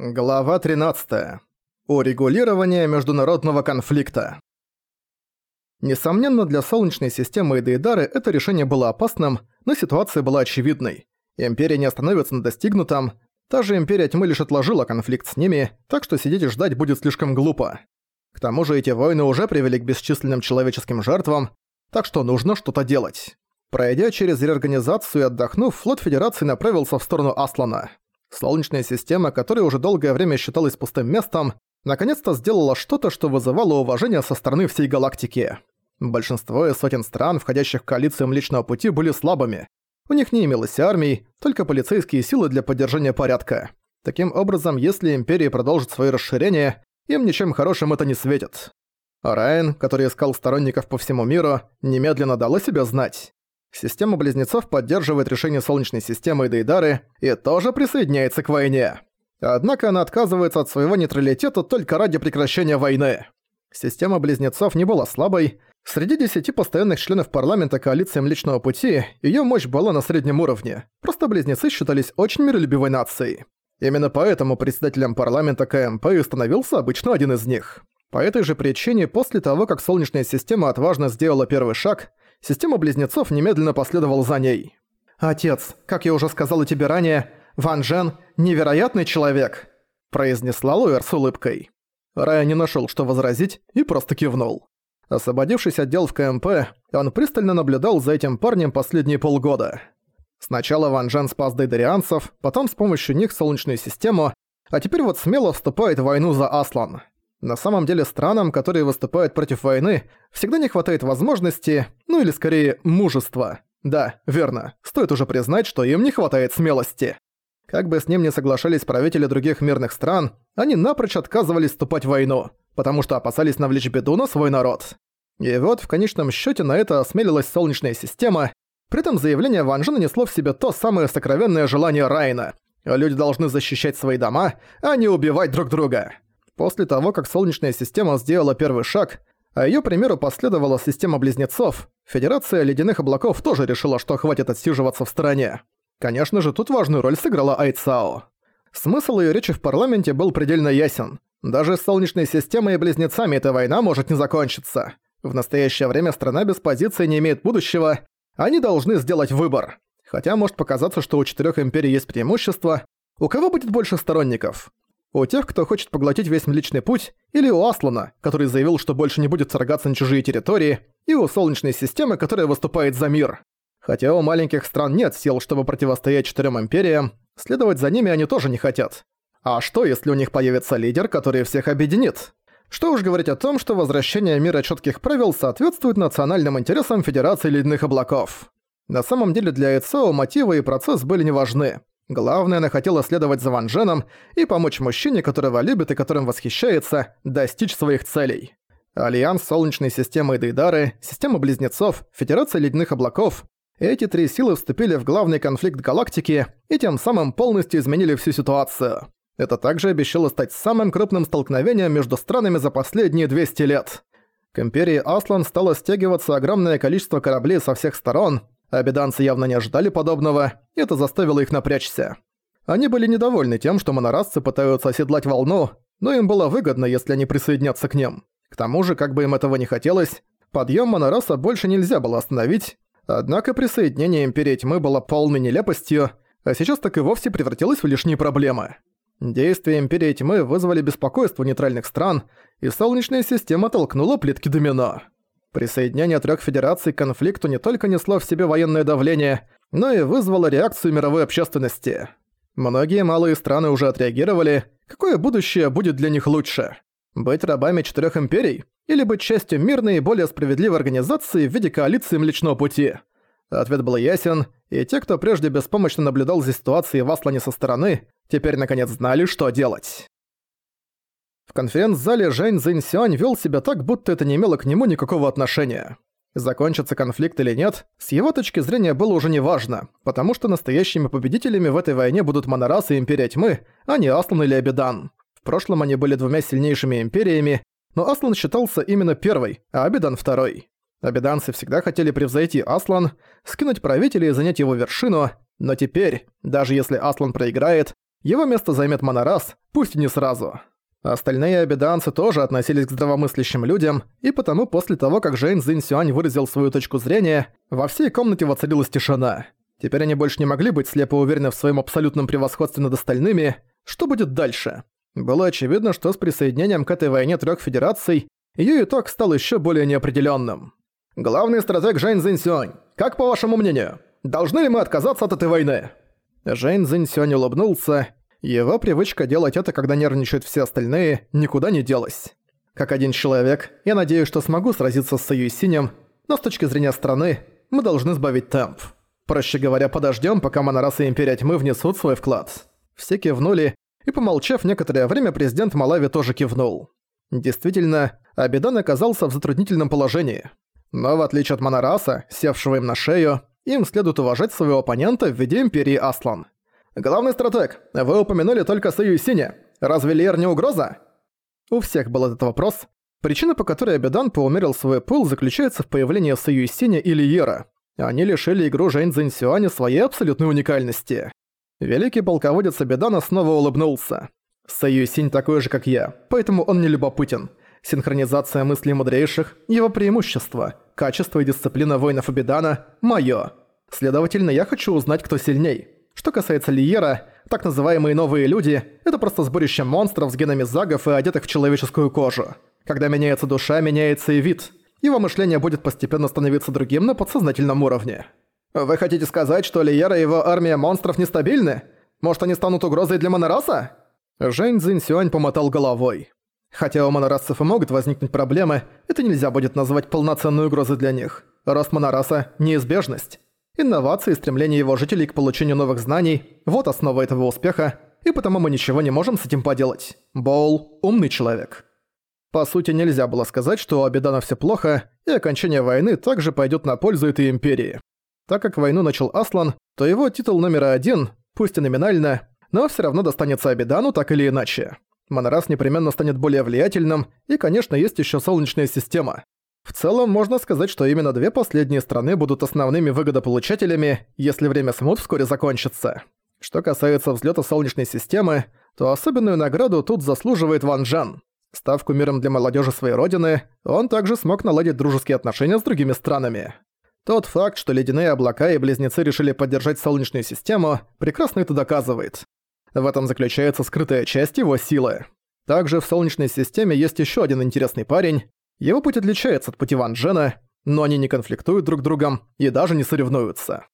Глава 13. Урегулирование международного конфликта. Несомненно, для Солнечной системы и Дейдары это решение было опасным, но ситуация была очевидной. Империя не остановится на достигнутом, та же Империя Тьмы лишь отложила конфликт с ними, так что сидеть и ждать будет слишком глупо. К тому же эти войны уже привели к бесчисленным человеческим жертвам, так что нужно что-то делать. Пройдя через реорганизацию и отдохнув, флот Федерации направился в сторону Аслана. Солнечная система, которая уже долгое время считалась пустым местом, наконец-то сделала что-то, что вызывало уважение со стороны всей галактики. Большинство из сотен стран, входящих в коалицию Млечного Пути, были слабыми. У них не имелось армий, только полицейские силы для поддержания порядка. Таким образом, если Империя продолжит свое расширение, им ничем хорошим это не светит. Райан, который искал сторонников по всему миру, немедленно дала себя знать. Система близнецов поддерживает решение Солнечной системы и Дейдары и тоже присоединяется к войне. Однако она отказывается от своего нейтралитета только ради прекращения войны. Система близнецов не была слабой. Среди десяти постоянных членов парламента коалиции Млечного Пути ее мощь была на среднем уровне. Просто близнецы считались очень миролюбивой нацией. Именно поэтому председателем парламента КМП и становился обычно один из них. По этой же причине, после того, как Солнечная система отважно сделала первый шаг, система близнецов немедленно последовала за ней. «Отец, как я уже сказала тебе ранее, Ван Джен – невероятный человек», – произнесла Луэр с улыбкой. Рая не нашел, что возразить, и просто кивнул. Освободившись от дел в КМП, он пристально наблюдал за этим парнем последние полгода. Сначала Ван Джен спас дейдарианцев, потом с помощью них Солнечную систему, а теперь вот смело вступает в войну за Аслан. На самом деле странам, которые выступают против войны, всегда не хватает возможности, ну или скорее мужества. Да, верно, стоит уже признать, что им не хватает смелости. Как бы с ним не соглашались правители других мирных стран, они напрочь отказывались вступать в войну, потому что опасались навлечь беду на свой народ. И вот в конечном счете на это осмелилась Солнечная система, при этом заявление Ван Жена несло в себе то самое сокровенное желание Райна. Люди должны защищать свои дома, а не убивать друг друга. После того, как Солнечная система сделала первый шаг, а её примеру последовала система близнецов, Федерация Ледяных Облаков тоже решила, что хватит отсиживаться в стороне. Конечно же, тут важную роль сыграла Айцао. Смысл её речи в парламенте был предельно ясен. Даже с Солнечной системой и близнецами эта война может не закончиться. В настоящее время страна без позиции не имеет будущего, они должны сделать выбор. Хотя может показаться, что у четырёх империй есть преимущество. У кого будет больше сторонников? У тех, кто хочет поглотить весь Млечный Путь, или у Аслана, который заявил, что больше не будет вторгаться на чужие территории, и у Солнечной системы, которая выступает за мир. Хотя у маленьких стран нет сил, чтобы противостоять четырем империям, следовать за ними они тоже не хотят. А что, если у них появится лидер, который всех объединит? Что уж говорить о том, что возвращение мира четких правил соответствует национальным интересам Федерации Ледяных Облаков. На самом деле для ЭЦО мотивы и процесс были не важны. Главное, она хотела следовать за Ван Дженом и помочь мужчине, которого любит и которым восхищается, достичь своих целей. Альянс Солнечной системы Дейдары, Система Близнецов, Федерация Ледяных Облаков – эти три силы вступили в главный конфликт галактики и тем самым полностью изменили всю ситуацию. Это также обещало стать самым крупным столкновением между странами за последние 200 лет. К империи Аслан стало стягиваться огромное количество кораблей со всех сторон, Абиданцы явно не ожидали подобного, и это заставило их напрячься. Они были недовольны тем, что монорасцы пытаются оседлать волну, но им было выгодно, если они присоединятся к ним. К тому же, как бы им этого не хотелось, подъем монораса больше нельзя было остановить, однако присоединение Империи Тьмы было полной нелепостью, а сейчас так и вовсе превратилось в лишние проблемы. Действия Империи Тьмы вызвали беспокойство нейтральных стран, и Солнечная система толкнула плитки домино. Присоединение трех федераций к конфликту не только несло в себе военное давление, но и вызвало реакцию мировой общественности. Многие малые страны уже отреагировали, какое будущее будет для них лучше. Быть рабами четырех империй или быть частью мирной и более справедливой организации в виде коалиции Млечного Пути? Ответ был ясен, и те, кто прежде беспомощно наблюдал за ситуацией в Аслане со стороны, теперь наконец знали, что делать. Конференц-зале Жень Зинсюань вел себя так, будто это не имело к нему никакого отношения. Закончится конфликт или нет, с его точки зрения было уже не важно, потому что настоящими победителями в этой войне будут Монорас и Империя Тьмы, а не Аслан или Абидан. В прошлом они были двумя сильнейшими империями, но Аслан считался именно первой, а Абидан второй. Абиданцы всегда хотели превзойти Аслан, скинуть правителя и занять его вершину, но теперь, даже если Аслан проиграет, Его место займет Монорас, пусть и не сразу. Остальные обеданцы тоже относились к здравомыслящим людям, и потому после того, как Цзинь Сюань выразил свою точку зрения, во всей комнате воцарилась тишина. Теперь они больше не могли быть слепо уверены в своем абсолютном превосходстве над остальными. Что будет дальше? Было очевидно, что с присоединением к этой войне трех федераций ее итог стал еще более неопределенным. «Главный стратег Жэнь Цзиньсюань, как по вашему мнению, должны ли мы отказаться от этой войны?» Жэнь Цзиньсюань улыбнулся. Его привычка делать это, когда нервничают все остальные, никуда не делась. Как один человек, я надеюсь, что смогу сразиться с Союзсинем, но с точки зрения страны, мы должны сбавить темп. Проще говоря, подождем, пока Монорас и Империя Тьмы внесут свой вклад. Все кивнули, и помолчав некоторое время, президент Малави тоже кивнул. Действительно, Абидан оказался в затруднительном положении. Но в отличие от Монораса, севшего им на шею, им следует уважать своего оппонента в виде Империи Аслан. «Главный стратег, вы упомянули только Союзине. Разве Лиер не угроза?» У всех был этот вопрос. Причина, по которой Абидан поумерил свой пыл, заключается в появлении Союзине или Лиера. Они лишили игру Жэнь Цзиньсюаня своей абсолютной уникальности. Великий полководец Абидана снова улыбнулся. Союзинь такой же, как я, поэтому он не любопытен. Синхронизация мыслей мудрейших – его преимущество. Качество и дисциплина воинов Абидана – моё. Следовательно, я хочу узнать, кто сильней. Что касается Лиера, так называемые новые люди – это просто сборище монстров с генами загов и одетых в человеческую кожу. Когда меняется душа, меняется и вид. Его мышление будет постепенно становиться другим на подсознательном уровне. Вы хотите сказать, что Лиера и его армия монстров нестабильны? Может, они станут угрозой для Монораса? Жень Цзиньсюань помотал головой. Хотя у монорасцев и могут возникнуть проблемы, это нельзя будет назвать полноценной угрозой для них. Рост монораса – неизбежность. Инновации и стремление его жителей к получению новых знаний – вот основа этого успеха, и потому мы ничего не можем с этим поделать. Боул – умный человек. По сути, нельзя было сказать, что у Абидана все плохо, и окончание войны также пойдет на пользу этой империи. Так как войну начал Аслан, то его титул номер один, пусть и номинально, но все равно достанется Абидану так или иначе. Монорас непременно станет более влиятельным, и, конечно, есть еще Солнечная система. В целом, можно сказать, что именно две последние страны будут основными выгодополучателями, если время смут вскоре закончится. Что касается взлета Солнечной системы, то особенную награду тут заслуживает Ван Джан. Став кумиром для молодежи своей родины, он также смог наладить дружеские отношения с другими странами. Тот факт, что ледяные облака и близнецы решили поддержать Солнечную систему, прекрасно это доказывает. В этом заключается скрытая часть его силы. Также в Солнечной системе есть еще один интересный парень. Его путь отличается от пути Ван Джена, но они не конфликтуют друг с другом и даже не соревнуются.